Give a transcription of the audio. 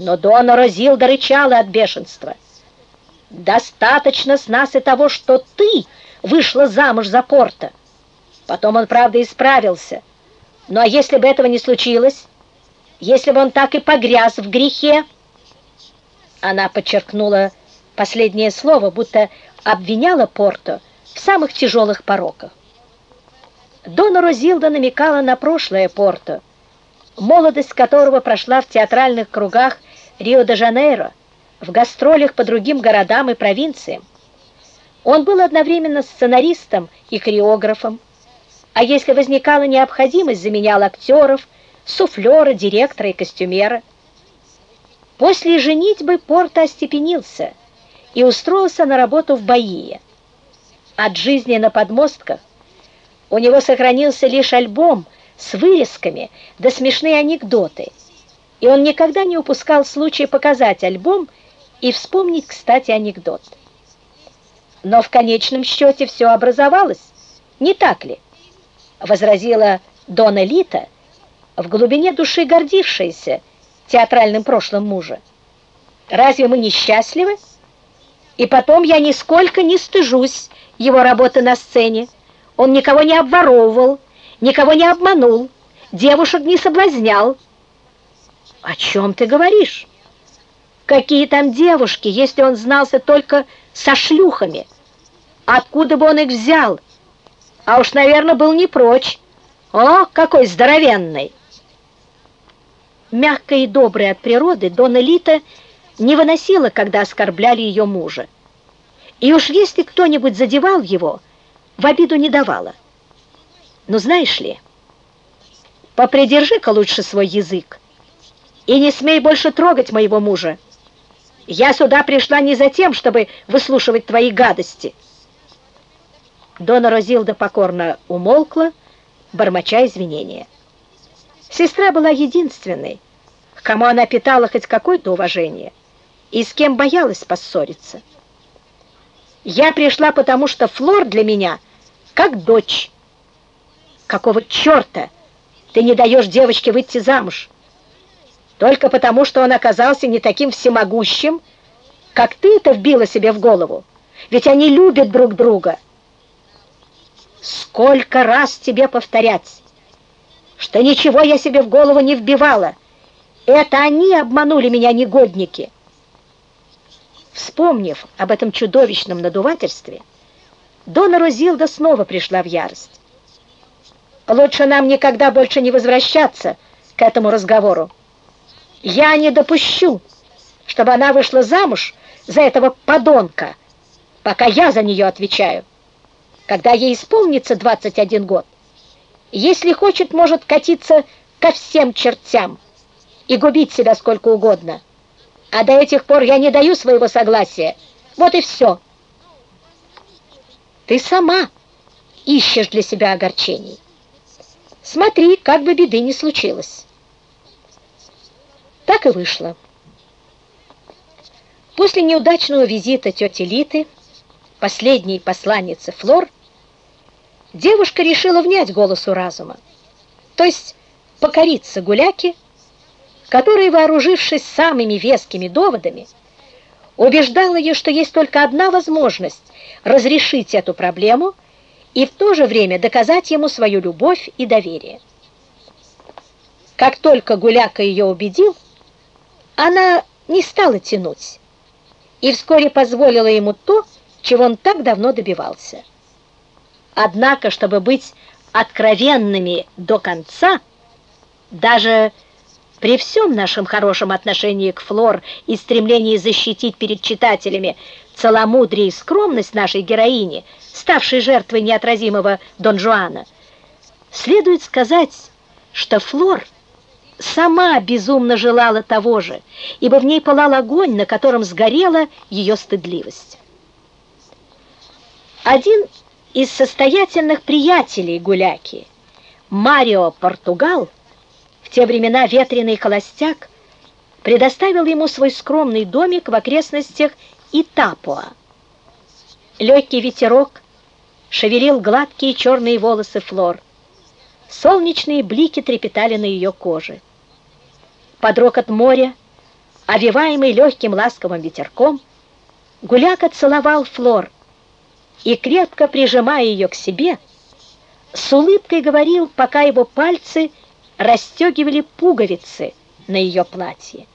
Но Дона Розилда рычала от бешенства. «Достаточно с нас и того, что ты вышла замуж за Порта». Потом он, правда, исправился. Ну а если бы этого не случилось, если бы он так и погряз в грехе, она подчеркнула последнее слово, будто обвиняла Порто в самых тяжелых пороках. Дона Розилда намекала на прошлое Порто, молодость которого прошла в театральных кругах Рио-де-Жанейро, в гастролях по другим городам и провинциям. Он был одновременно сценаристом и хореографом, а если возникала необходимость, заменял актеров, суфлера, директора и костюмера. После женитьбы Порто остепенился и устроился на работу в Баие. От жизни на подмостках у него сохранился лишь альбом с вырезками да смешные анекдоты, и он никогда не упускал случая показать альбом и вспомнить, кстати, анекдот. Но в конечном счете все образовалось, не так ли? Возразила Дона Лита, в глубине души гордившаяся театральным прошлым мужа. Разве мы не счастливы? И потом я нисколько не стыжусь его работы на сцене. Он никого не обворовывал, никого не обманул, девушек не соблазнял. О чем ты говоришь? Какие там девушки, если он знался только со шлюхами? Откуда бы он их взял? А уж, наверное, был не прочь. О, какой здоровенный! Мягкая и добрая от природы, Дона Лита не выносила, когда оскорбляли ее мужа. И уж если кто-нибудь задевал его, в обиду не давала. Но знаешь ли, попридержи-ка лучше свой язык и не смей больше трогать моего мужа. Я сюда пришла не за тем, чтобы выслушивать твои гадости. Дона Розилда покорно умолкла, бормоча извинения. Сестра была единственной, к кому она питала хоть какое-то уважение и с кем боялась поссориться. Я пришла, потому что Флор для меня как дочь. Какого черта ты не даешь девочке выйти замуж? Только потому, что он оказался не таким всемогущим, как ты это вбила себе в голову. Ведь они любят друг друга. Сколько раз тебе повторять, что ничего я себе в голову не вбивала. Это они обманули меня, негодники. Вспомнив об этом чудовищном надувательстве, Дона Розилда снова пришла в ярость. Лучше нам никогда больше не возвращаться к этому разговору. Я не допущу, чтобы она вышла замуж за этого подонка, пока я за нее отвечаю. Когда ей исполнится 21 год, если хочет, может катиться ко всем чертям и губить себя сколько угодно. А до этих пор я не даю своего согласия. Вот и все. Ты сама ищешь для себя огорчений. Смотри, как бы беды не случилось. Так и вышло. После неудачного визита тети Литы, последней посланницы Флор, девушка решила внять голосу разума, то есть покориться гуляке, который, вооружившись самыми вескими доводами, убеждал ее, что есть только одна возможность разрешить эту проблему и в то же время доказать ему свою любовь и доверие. Как только Гуляка ее убедил, она не стала тянуть и вскоре позволила ему то, чего он так давно добивался. Однако, чтобы быть откровенными до конца, даже при всем нашем хорошем отношении к Флор и стремлении защитить перед читателями целомудрие и скромность нашей героини, ставшей жертвой неотразимого Дон Жуана, следует сказать, что Флор сама безумно желала того же, ибо в ней пылал огонь, на котором сгорела ее стыдливость. Один из состоятельных приятелей Гуляки, Марио Португал, в те времена ветреный холостяк предоставил ему свой скромный домик в окрестностях Итапуа. Легкий ветерок шевелил гладкие черные волосы Флор. Солнечные блики трепетали на ее коже. Под рокот моря Овиваемый легким ласковым ветерком, Гуляка целовал Флор и, крепко прижимая ее к себе, с улыбкой говорил, пока его пальцы расстегивали пуговицы на ее платье.